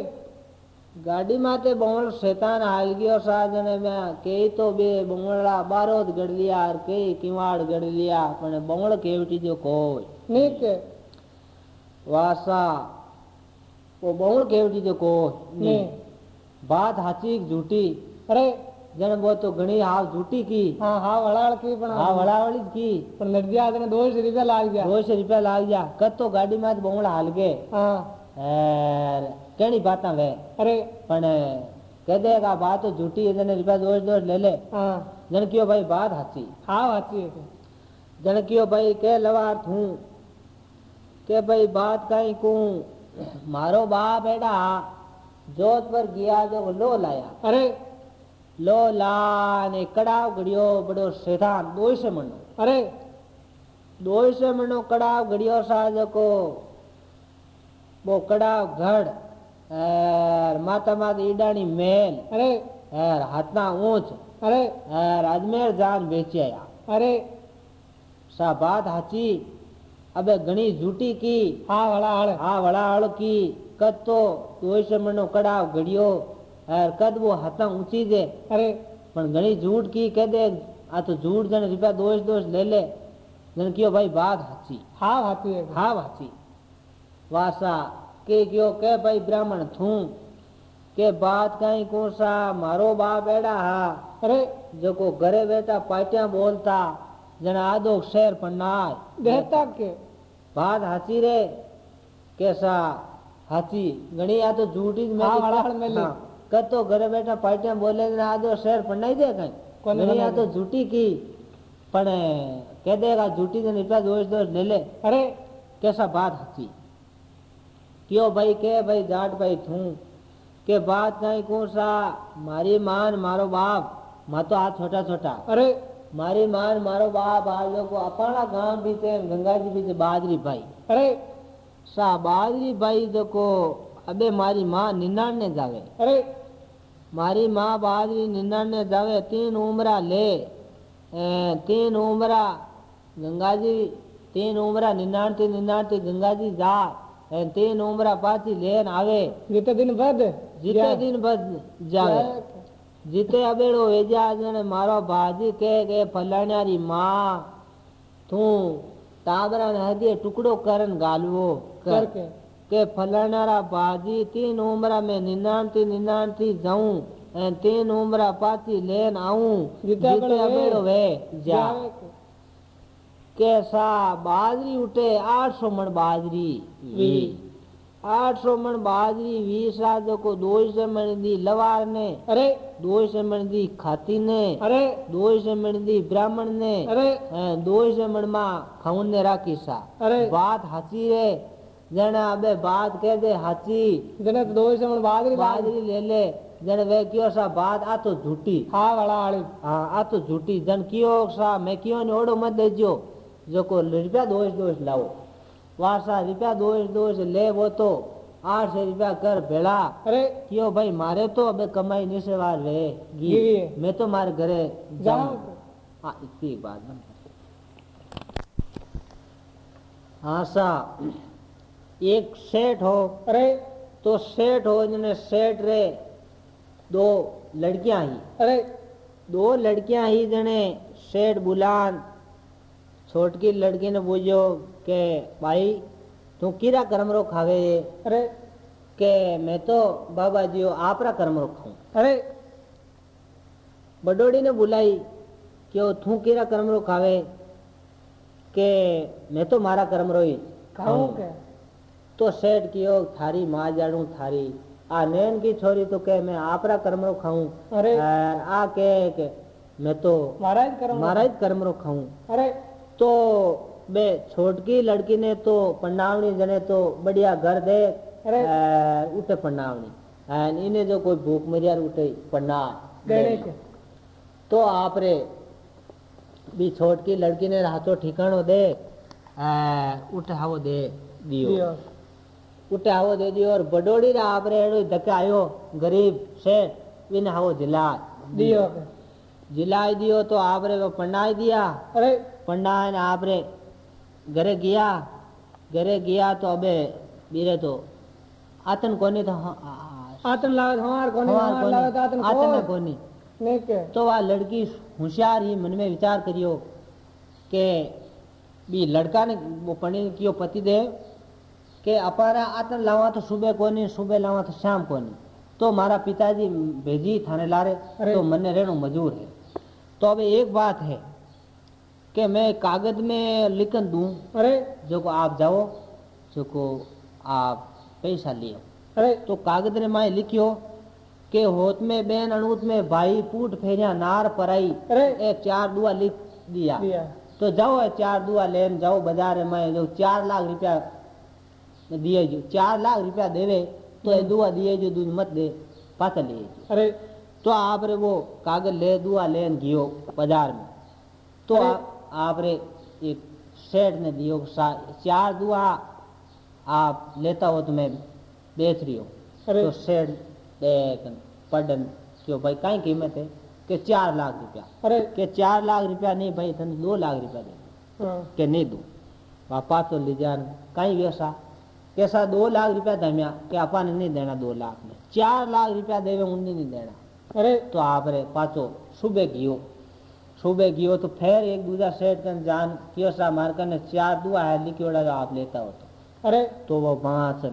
गाड़ी माते बोळ शैतान आल गयो साजने में केई तो बे बोळा बारोद गड़ लिया और केई किवाड़ गड़ लिया पण बोंड केवटी जो कोई नीक वासा वो बोंड केवटी जो को नी बात हाची झूठी अरे जन वो तो गणी हाव झूठी की हाँ हाँ की पर हाँ की लड़ गया दो सौ रुपया लाग गया दो सौ रुपया लाग गया कद तो गाड़ी में बोमड़ा हाल गए कहनी बात वे अरे पण कह देगा बात तो झूठी है जन रुपया दो दो ले ले जन कियो भाई बात हाथी हाँ हाथी है जन कियो भाई कह लवार थू के भाई बात कहीं कू मारो बाप है जोधपुर गया जो लो लाया अरे लो लाया अरे लो ला ने कड़ाव गड़ियो बड़ो शैतान दो से मनो अरे दो से मनो कड़ाव गड़ियो साज को वो कड़ाव घड़ और माता माता ईडानी मेल अरे और हाथना ऊंच अरे और अजमेर जान बेचे आया अरे सा बात हाची अबे घणी झूठी की हाँ वड़ाड़ आ वड़ाड़ की कद तो दो से मनो कड़ाव गड़ियो और कद वो हाथा ऊंची दे अरे પણ ઘણી ઝૂઠ કી કહે દે આ તો ઝૂઠ જણ રૂપિયા દોષ દોષ લે લે જણ કયો ભાઈ બાત હાચી हाँ अच्छी है હા હાચી વાસા કે કયો કે ભાઈ બ્રાહ્મણ થું કે બાત કઈ કોસા મારો બાપ એડા હા अरे જો કો ઘરે બેઠા પાટ્યા બોલતા જણ આદો શેર પણ નાય देहता के बात हाची रे कैसा हाची घणी आ तो झूठी ज हाँ, मेली वड़ाड़ मेली। हाँ, कद तो घरे बैठा पाटिया बोले ने आदो शेर नहीं दे कहीं आ बना तो झूठी की पण कह देगा झूठी ने निपा दोष दोष ले ले अरे कैसा बात हाची क्यों भाई के भाई जाट भाई थू के बात कहीं कौन सा मारी मान मारो बाप मा तो आ छोटा छोटा अरे मारी मान मारो बाप आ लोग अपना गाँव बीते गंगा जी बीते बाजरी भाई अरे सा बाजरी भाई देखो अबे मारी माँ निन्यानवे जावे अरे मारी माँ बाजरी निन्यानवे जावे तीन उमरा ले तीन उमरा गंगा जी तीन उमरा निन्यानती निन्यानती गंगा जी जा तीन उमरा पाची लेन आवे जिते दिन बाद जीते दिन बद जावे जीते अबेड़ो वेजा जने मारो बाजी के के फलाण्यारी माँ तू ताबरा ने हदिये टुकड़ो करन गालवो कर करके કે ફલાણારા બાજી તીન ઉમરા મેં નિનાણથી નિનાણથી જાઉં અને તીન ઉમરા પાછી લેન આવું જીત્યા જીતે બેડો વે. બેડો વે જા जावे के। કે સા બાજરી ઉઠે આઠસો મણ બાજરી વી આઠસો મણ બાજરી વી સાજો કો દो से मण दी लवार ने अरे दो से मण दी खाती ने अरे दो से मण दी ब्राह्मण ने अरे हैं, दो से मण मा खाऊन ने राखी सा अरे बात हाची रे जने अबे बात कह दे हाची। जने तो दो सौ बाजरी बाजरी बाजरी ले ले। जन वे कियो सा बात आ तो झूठी। हाँ वड़ाड़ हाँ आ तो झूठी। जन कियो सा मैं कियो ने ओडो मत देजो जो को रुपया दोष दोष लाओ। वार सा रुपया दोष दोष ले वो तो। आठ सौ रुपया कर भेड़ा। अरे। कियो भाई मारे तो अबे कमाई निसे वार रे। गी मैं तो मारे घरे जाऊँ। हाँ इतनी बात हाँ सा। एक सेठ हो अरे तो सेठ हो जिन्हें सेठ रे दो लड़कियाँ ही। अरे दो लड़कियाँ ही जने सेठ बुलान। छोटकी लड़की ने पूछो के भाई तू किरा कर्मरो खावे अरे के मैं तो बाबा जी आपरा कर्मरो खाऊं अरे बडोड़ी ने बुलाई क्यों तू किरा कर्मरो खावे के मैं तो मारा कर्मरो ही। खाऊं के तो सेठ कियो थारी माँ जाड़ू थारी। आ नैन की छोरी तो के मैं आपरा कर्मरो खाऊं। अरे। और आ के, के मैं तो महाराज करो मारा ही कर्मरो खाऊं। अरे। तो बे छोटकी लड़की ने तो पंडावनी जने तो बढ़िया घर दे अरे। उठे पंडावनी और इन्हें जो कोई भूख मरियार उठे पंडा तो आप रे भी छोटकी लड़की ने हाथों ठिकाणो दे अ, उठे दे दियो। दियो। उठे हावो दे दियो और बडोड़ी रा आप रे एड़ो धक्के आयो गरीब से बिन हावो दिला दियो जिलाई दियो तो आपरे वो पंडाई दिया अरे पंडाई ने आपरे घरे गया घरे गया तो अबे बीरे तो आतन कोनी तो आतन लागत हमार कोनी हमार लागत आतन आतन कोनी नहीं के तो वह लड़की होशियार ही मन में विचार करियो के बी लड़का ने वो पढ़ी कियो पति देव के अपारा आतन लावा तो सुबह कोनी सुबह लावा तो शाम कोनी तो मारा पिताजी भेजी थाने लारे। तो मन्ने रहनो मजूर है तो अब एक बात है कि मैं कागज़ में लिखन दूँ अरे जो को आप जाओ जो को आप पैसा लियो अरे तो कागज़ ने माए लिखियो के होत में बेन अणुत में भाई पूट फेरिया नार पराई अरे चार दुआ लिख दिया दिया तो जाओ चार दुआ लेन जाओ बाज़ार में जो चार लाख रुपया दिए जो चार लाख रुपया देवे तो ए दुआ दिए जो दूध मत दे पाता लिए अरे तो आप रे वो कागज़ ले दुआ ले गियो बाज़ार में तो अरे। आप रे एक सेठ ने दियो चार दुआ आप लेता हो तो मैं बेच रही हो तो सेठ पढ़न क्यों भाई कहीं कीमत है कि चार लाख रुपया अरे के चार लाख रुपया नहीं भाई तने दो लाख रुपया दे के नहीं दूँ पापा तो ले जान कहीं व्यवसा कैसा दो लाख रुपया दमिया के आपा ने नहीं देना दो लाख में चार लाख रुपया देवे उन्हें नहीं देना अरे तो आप रे पाचो सुबह गियो सुबह गियो तो फिर एक दूसरा सेठ कर जान कियो सा मारकर ने चार दुआ है लिखियोड़ा जो आप लेता हो तो अरे तो वो पाँच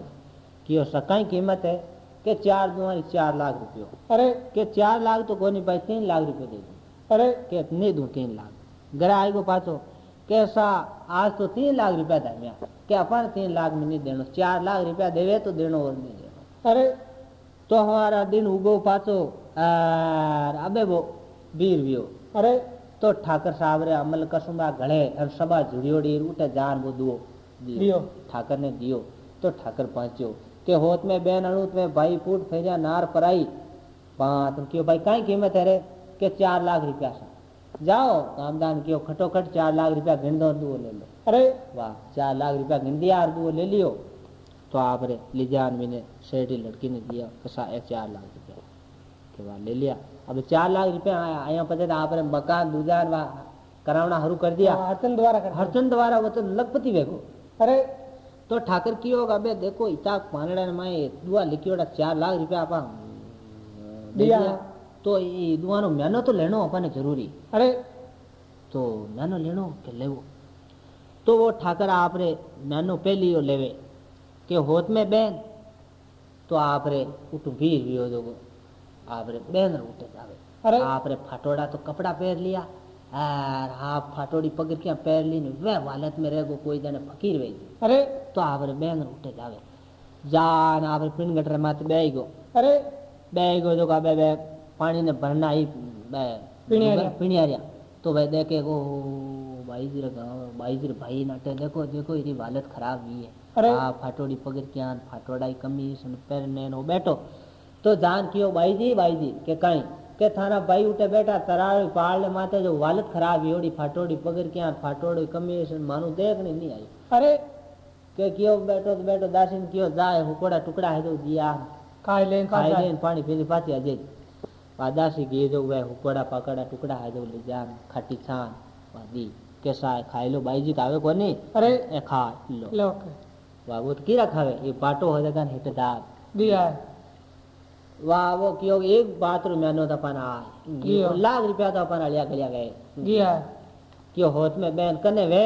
कियो सा कहीं कीमत है के चार दुआ चार लाख रुपये अरे के चार लाख तो कोई नहीं पाई तीन लाख रुपये दे दू अरे के नहीं दू तीन लाख ग्राहक को पाचो कैसा? आज तो तीन लाख रुपया धर्मिया કે अपन तीन लाख में नहीं देनो। चार लाख रुपया देवे तो देनो और नहीं देनो। अरे। तो हमारा दिन उगो पाचो। अबे वो बीर वियो। अरे। तो ठाकर साहब रे अमल कसुंबा घड़े और सभा जुड़ियोड़ी उठे जान वो दुओ। दियो। ठाकर ने दियो। तो ठाकर पहुंचो के होत में बेन अणुत में भाई फूट फेरिया नार पराई। पाँच क्यों भाई काई कीमत है रे? के चार लाख रुपया सा। जाओ कामदान क्यों खटोखट चार लाख रुपया गिन दो दुओ ले लो। अरे वाह चार लाख रुपया गिन दिया और दुओ ले लियो। तो आप रे लिजान मैंने सेठी लड़की ने दिया कसा एक चार लाख रुपया। के वाह ले लिया। अब चार लाख रुपया आया आया पता था आप रे मकान दूजान वाह करावना शुरू कर दिया। हाँ, हरचंद द्वारा कर हरचंद द्वारा वो तो लखपति वेगो अरे। तो ठाकर की होगा बे देखो इता पानड़ा ने माए दुआ लिखियोड़ा चार लाख रुपया आपा। दिया। તો એ ઈદવાનો મેનો તો લેણો આપણને જરૂરી અરે તો મેનો લેણો કે લેવો તો વો ઠાકરા આપણે મેનો પહેલીઓ લેવે કે હોત મેં બેન તો આપણે ઉઠું વીર વિયો દોગો આપણે બેન ઉઠે આવે અરે આપણે ફાટોડા તો કપડા પહેર લિયા યાર હા ફાટોડી પગર ક્યાં પહેર લઈને વે વાલત મેં રહેગો કોઈ જાને ફકીર વહી અરે તો આપણે બેન ઉઠે આવે જાન આપણે પિનગટર માથે બેહી ગયો અરે બેહી ગયો તો બે બે પાણી ને ભરના ही બે પીણિયારિયા. पीणियारिया तो भाई देखे को भाई जी रे गाँव भाई जी रे भाई नाटे देखो देखो इरी हालत खराब हुई है अरे आ फाटोड़ी पकड़ के आन फाटोड़ाई कमीज ने पैर ने नो बैठो तो जान कियो भाई जी भाई जी के कहीं के थाना भाई उठे बैठा तराड़ी पहाड़ ने माथे जो हालत खराब हुई ओड़ी फाटोड़ी पकड़ के आन फाटोड़ी कमीज मानो देखने नहीं आई अरे કે કયો બેઠો તો બેઠો દાસીને કયો જાય હુકોડા ટુકડા હે તો દિયા खाई लें खा ખાઈ जाए લઈને પાણી પીને પાછી આજે પા દાસી કી જો વે હુકોડા પાકડા ટુકડા હે તો લે જાન ખાટી છાન પા દી કે સાય ખાઈ લો બાઈજી તો આવે કોની अरे એ ખા લો लो के વાહ वो तो कीरा खावे ये बाटो हो जाएगा हिट दाब दिया है वाह वो कियो एक बाथरूम में नो अपन आ कियो? लाख रुपया तो अपन अलिया गलिया गए दिया है क्यों होत में बहन कने वे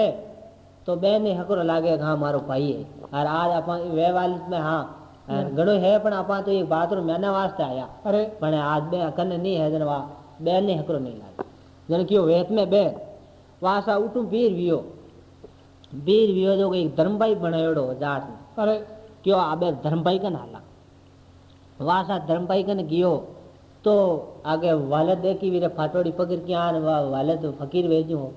तो बहन ने हकरो लागे हाँ मारो भाई है और आज अपन वे वाली में हाँ घणो है पण अपन तो एक बाथरूम में वास्ते आया अरे पण आज बे कने नहीं है जनवा बहन ने हकरो नहीं लागे जन क्यों वेत में बहन वासा उठू बीर वियो बीर वियो जो एक धर्मभाई बनायोड़ो जाट में अरे क्यों आबे धर्मभाई कन हाला वासा धर्मभाई कन गियो तो आगे वालद देखी वीरे फाटोड़ी पकड़ के आन वा वालद फकीर भेजू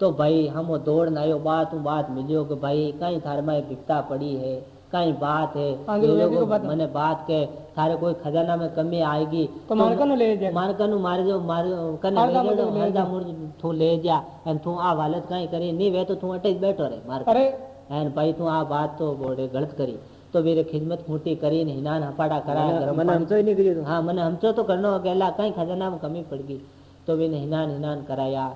तो भाई हम दौड़ आयो बात बात मिलियो कि भाई कहीं थारे में भिक्ता पड़ी है कहीं बात है। हाँ लोगों को मैंने बात के थारे कोई खजाना में कमी आएगी तो मारकन तो ले जा मारकन मार जो मार कन ले जा हरदा मुर्ज थू ले जा एन थू आ हालत कहीं करी नहीं वे तो थू अटे बैठो रे मार अरे। एन भाई तू आ बात तो बोले गलत करी। तो मेरे खिदमत खूटी करी ने हिनान हपाड़ा करा मन हमचो ही नहीं करी हाँ मन हमचो तो करनो अकेला कहीं खजाना में कमी पड़ गई। तो मैंने हिनान हिनान कराया।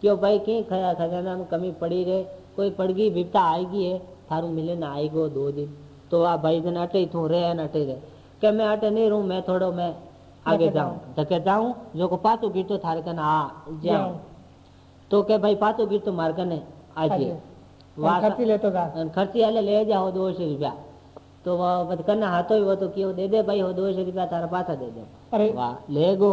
क्यों भाई कहीं खजाना में कमी पड़ी रे? कोई पड़गी गई विपता आएगी है? थारू मिले ना आई गो दो दिन। तो आ भाई जन अटे तू रे अटे रहे। के मैं अटे नहीं रहू मैं थोड़ो मैं आगे जाऊँ। धके तो जाऊँ? जो को पातू गिर तो थारे कने आ हाँ, जाऊँ। तो के भाई पातू गिर तो मार कने आजे। खर्ची ले तो खर्ची आले ले जाओ दो सौ रुपया। तो वह कने हाथो ही वो तो क्यों दे दे भाई हो दो सौ रुपया तारा पासा दे दे। वाह ले गो।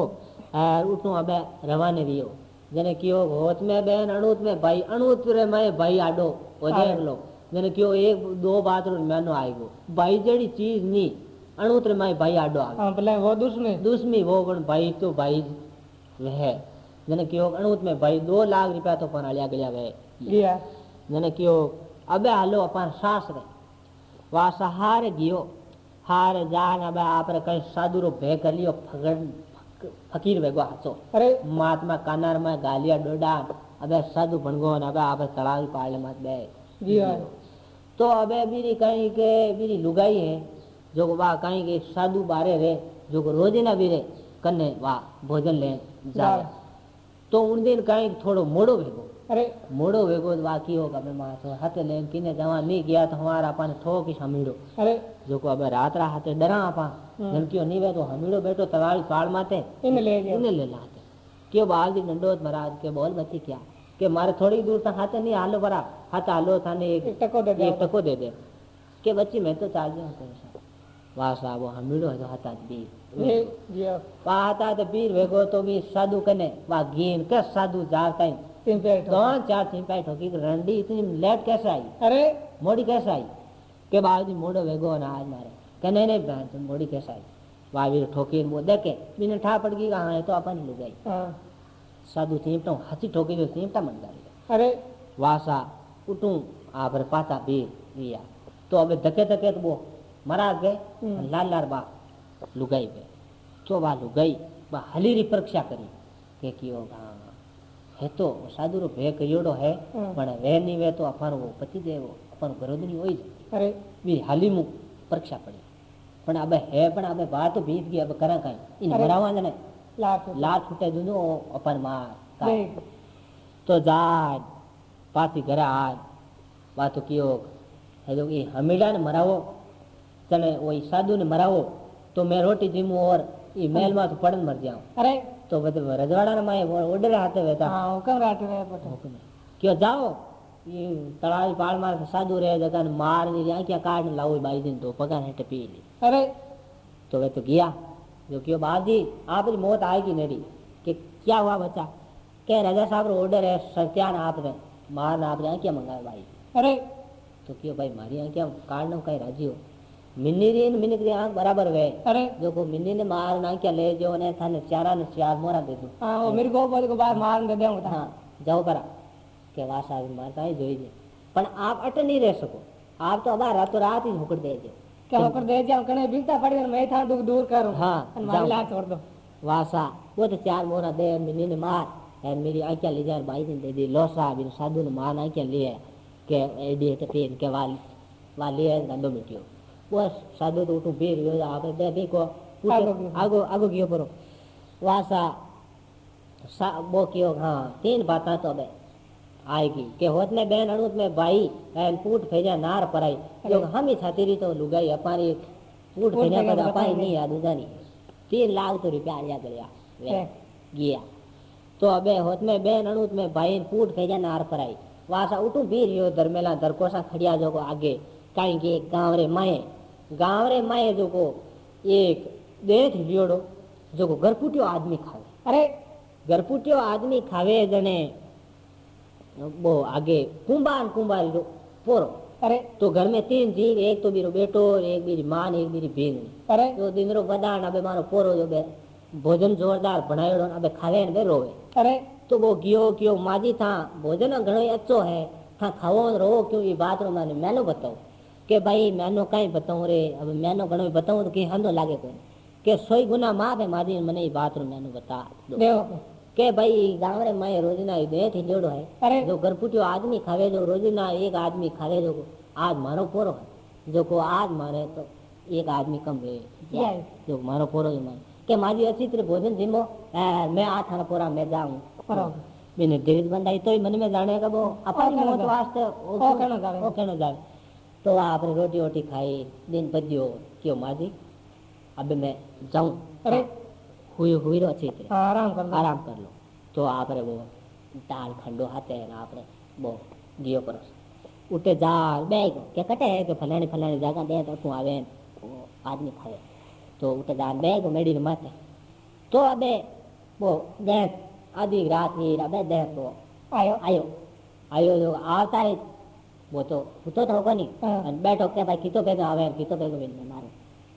उठू अबे रवाने रियो। जने कियो होत में बहन अणुत में भाई अणुत रे मैं भाई आडो हो देख लो जने कियो एक दो बात रो मैनो आएगो भाई जेड़ी चीज़ नी अणुत रे भाई आडो आ हाँ भले वो दुश्मन। दुश्मी वो पण भाई तो भाई वह जने कियो अणुत में भाई दो लाख रुपया तो पण आलिया गया गया। जने कियो अबे हालो अपन सास रे वा सहारे गियो। हारे जान अबे आपरे कई साधुरो भे कर लियो फगड़ फकीर वेगो हाचो। अरे। महात्मा कानार में गालिया डोडा। अबे साधु भणगो न अबे आपरे तड़ावी पाले मत बे गया तो अबे बीरी कहीं के बीरी लुगाई है जो वा कहीं के साधु बारे रे जो को रोज ना बीरे कन्ने वा भोजन ले जाए। तो उन दिन कहीं थोड़ो मोड़ो भेगो। अरे। मोड़ो वेगो बाकी होगा मैं माथो हाथे लेन किने जवा नहीं गया तो हमारा अपन ठोक ही हमीड़ो अरे। जो को अबे रात रा हाथे डरा आपा हम्म। जनकियो नहीं वे तो हमीड़ो बैठो तवाड़ी पाड़ माते इन ले इने ले लाते। क्यों बाल दी डंडोत महाराज के बोल बच्ची क्या? के मारे थोड़ी दूर तक हाथे नहीं हालो बरा हाथ हालो थाने एक एक टको दे दे एक टको दे दे के बच्ची मैं तो चाल जाऊँ तेरे साथ वाह साहब वो हमीड़ो है तो हाथा गया वाह हाथा तो पीर वेगो तो भी साधु कने वाह गीन के साधु जाता तीन पेड़ दोन चार चिंपाई ठोकी कि रंडी इतनी लेट कैसे आई अरे मोड़ी कैसे आई के बाद मोड़ो वेगो ना आज मारे के नहीं नहीं बहन मोड़ी कैसे आई वाह जो चीमटा मन गई अरे। वासा उठूं आप पाता बीर लिया तो अबे धके धके तो वो मरा गए हम्म। लाल लाल बा लुगाई पे। तो बा लुगाई? बा हली री परीक्षा करी। के कियो हाँ है तो साधु रो भे करियोड़ो है हम्म। पण वे नहीं वे तो अपन वो पति देव अपन गरोदनी होई जाए। अरे। बी हाली मु परीक्षा पड़ी। पण अबे है पण अबे बात बीत गई अब करा कहीं इन मरावा जने लाख छूटे दूनू अपन तो जाड घर आज बात कियो हमीड़ा ने मराव चले साधु ने मराव तो मैं रोटी जीमू और मेल में तो मर जाऊँ। अरे। तो बद रजवाड़ा ने माए वो ओडे रहते हाँ हुकम रहते रहे बेटा हुकम क्यों जाओ? ये तलाज पाल मार साधु रहे जगह मार दी आंखिया काट लाओ भाई दिन तो पगा हट पी ली। अरे। तो वे तो गया। जो क्यों बाबू आपकी मौत आएगी मेरी कि क्या हुआ बच्चा? क्या राजा साहब ऑर्डर है सत्यान आपने मार आपने क्या मंगाए भाई? अरे। तो क्यों भाई मारी यहाँ क्या नो कहीं राज़ी हो। मिन्नी री न मिन्नी की आँख बराबर वे। अरे। जो को मिन्नी ने मार ना क्या ले जो ने थाने चारा ने चार मोरा दे दूँ। हाँ वो मेरे को बोल को बाहर मार दे दूँगा हाँ जाओ बरा के वास आगे मारता है जोई जे पण आप अट नहीं रह सको। आप तो अब रातों रात ही हुकड़ दे दे क्या होकर दे जाऊँ कने बिकता पड़ी और मैं था दुख दूर करूँ। हाँ, मारी। लात छोड़ दो। वासा वो तो चार मोरा दे मिनी ने मार। और मेरी आँखें ले जा बाई ने दे दी लोसा बिन साधु ने मार आँखें लिए के एडी तो पेन के वाल वाली है गंदो मिटियो वो साधु तो उठू पीर यो आप दे देखो आगो आगो आगो गयो परो। वासा सा वो कियो हाँ तीन बातें तो बे आएगी। के होत में बहन अणुत में भाई एन पूट फेजा नार पराई। जो हम ही छाती रही तो लुगाई अपारी पूट फेजा पर तो बताई नहीं याद उदानी। तीन लाख तो रुपया आया गया वे है। गया। तो अबे होत में बेन अणुत में भाई पूट फेजा नार पराई। वासा उठू भी रियो दरमेला दरकोसा खड़िया जो को आगे। कहीं के गाँव रे माए गाँव रे माए जो को एक देख लियोड़ो जो को गरपुटियो आदमी खावे। अरे। गरपुटियो आदमी खावे जने वो आगे कुंभार कुंभार रो पोरो। अरे। तो घर में तीन जीव एक तो बीरो बेटो एक बीरी माँ एक बीरी भेण अरे। तो दिनरो बदान अबे मारो पोरो जो बे भोजन जोरदार बनायोड़ो अबे खावे ने रोवे। अरे। तो वो गियो कियो माजी था भोजन घणो अच्छो है था खावो रो क्यों ये बात रो माने मैनो बताओ के भाई मैनो कहीं बताऊँ रे अब मैनो घणो बताऊँ तो कहीं हंदो लागे कोई के सोई गुना माफ़ है माजी मने ये बात रो मैनो बता दो। કે ભાઈ ગામડે માં રોજના બે થી જોડો હે જો ગરપુટ્યો આદમી ખાવે જો રોજના એક આદમી ખાવે જો આજ મારો પોરો જો કો આજ મારે તો એક આદમી કમ રે જો મારો પોરો જ મારે કે મારી અસી તરી ભોજન જીમો મેં આ થાણા પોરા મેં જાઉં બિને ધીરજ બંધાઈ તોય મને મેં જાણે કે બો અપારી મોત વાસ્તે ઓ કેનો જાવે ઓ કેનો જાવે તો આ આપણે રોટી ઓટી ખાઈ દિન પજ્યો કયો માજી અબે મેં જાઉં हुई हुई रो अच्छी तरह हाँ, आराम कर लो आराम कर लो तो आपने वो दाल खंडो हाथे है ना आपने वो दियो करो उठे जाल बैग के कटे है कि फलानी फलानी जगह दे तो तू आवे वो आदमी खावे तो उठे जाल बैग मेडी ने माथे तो अबे वो दे आधी रात ही अबे दे तो आयो आयो आयो जो આવતા જ वो तो ઉતો તો होगा नहीं हाँ। અને બેઠો કે ભાઈ કીતો ભેગો આવે કીતો ભેગો બેન મારો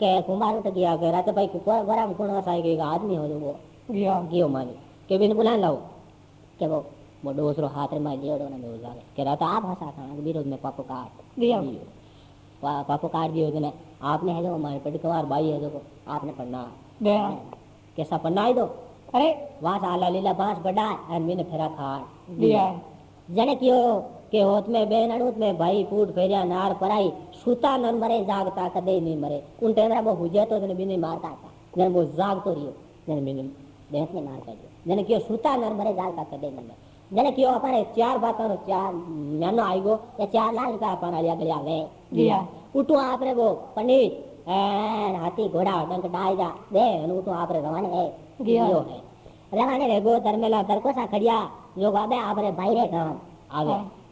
કે કુમાર ઉઠ ગયા કે રાતે ભાઈ પોરામાં કોણ હસાઈ ગઈ કે આદમી हो जो वो गया ગયો માની કે બેન બોલાવી લાવો કે वो वो दूसरो हाथ में जेड़ो ने में जावे के रहता आप हंसा था विरोध में पापो काट दिया पा, पापो काट दियो जने आपने है जो हमारे पटकवार भाई है जो आपने पढ़ना दे कैसा पढ़ना है दो अरे वहां से आला लीला बांस बढ़ा और मैंने फेरा खाट दिया जने कियो के होत में बेन अड़ूत में भाई फूट फेरिया नार पराई सूता न मरे जागता कदे नहीं मरे उन टेमरा वो हुजे तो जने बिने मारता था जने वो जागतो रियो जने बिने देहत ने मार दियो जने कियो सूता न मरे जागता कदे नहीं मरे जने कियो अपने चार बातों नो चार म्यानो आई गो या चार लाख का अपन आलिया गलिया वे दिया उठो आपरे वो एन हाथी घोड़ा डंक डाई जा दे अन उठो आपरे रवाने है गया। गयो है रे गो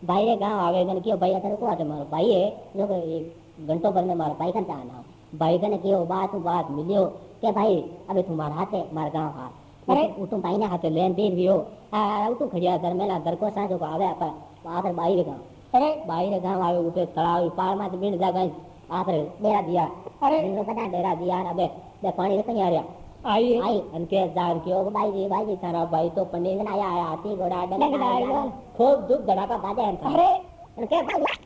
जो आपरे बाहरे गाँव आवे हाँ। बाहरे गाँव आवे जन कियो भाई अतर को आते मारो भाई है जो के एक घंटो भर में मारो भाई कन आना भाई कने कियो बात बात मिलियो के भाई अबे तुम्हारा हाथे मार गाँव हाथ अरे। उठो भाई ने हाथे लेन देन वियो आ उठो खड़िया धर्मेला दरकोसा जो को आवे आप आपरे बाहरे गाँव अरे बाहर गाँव आवे उठे तळाव पार में बीण जागा आपरे डेरा दिया अरे। पता डेरा दिया ना बे बे पानी कहीं आ रहा आई आई। अन के जार क्यों भाई जी भाई जी थारा भाई तो पंडित ना आया हाथी घोड़ा डंग खूब दुख धड़ाका बाजे अरे। अनके भाई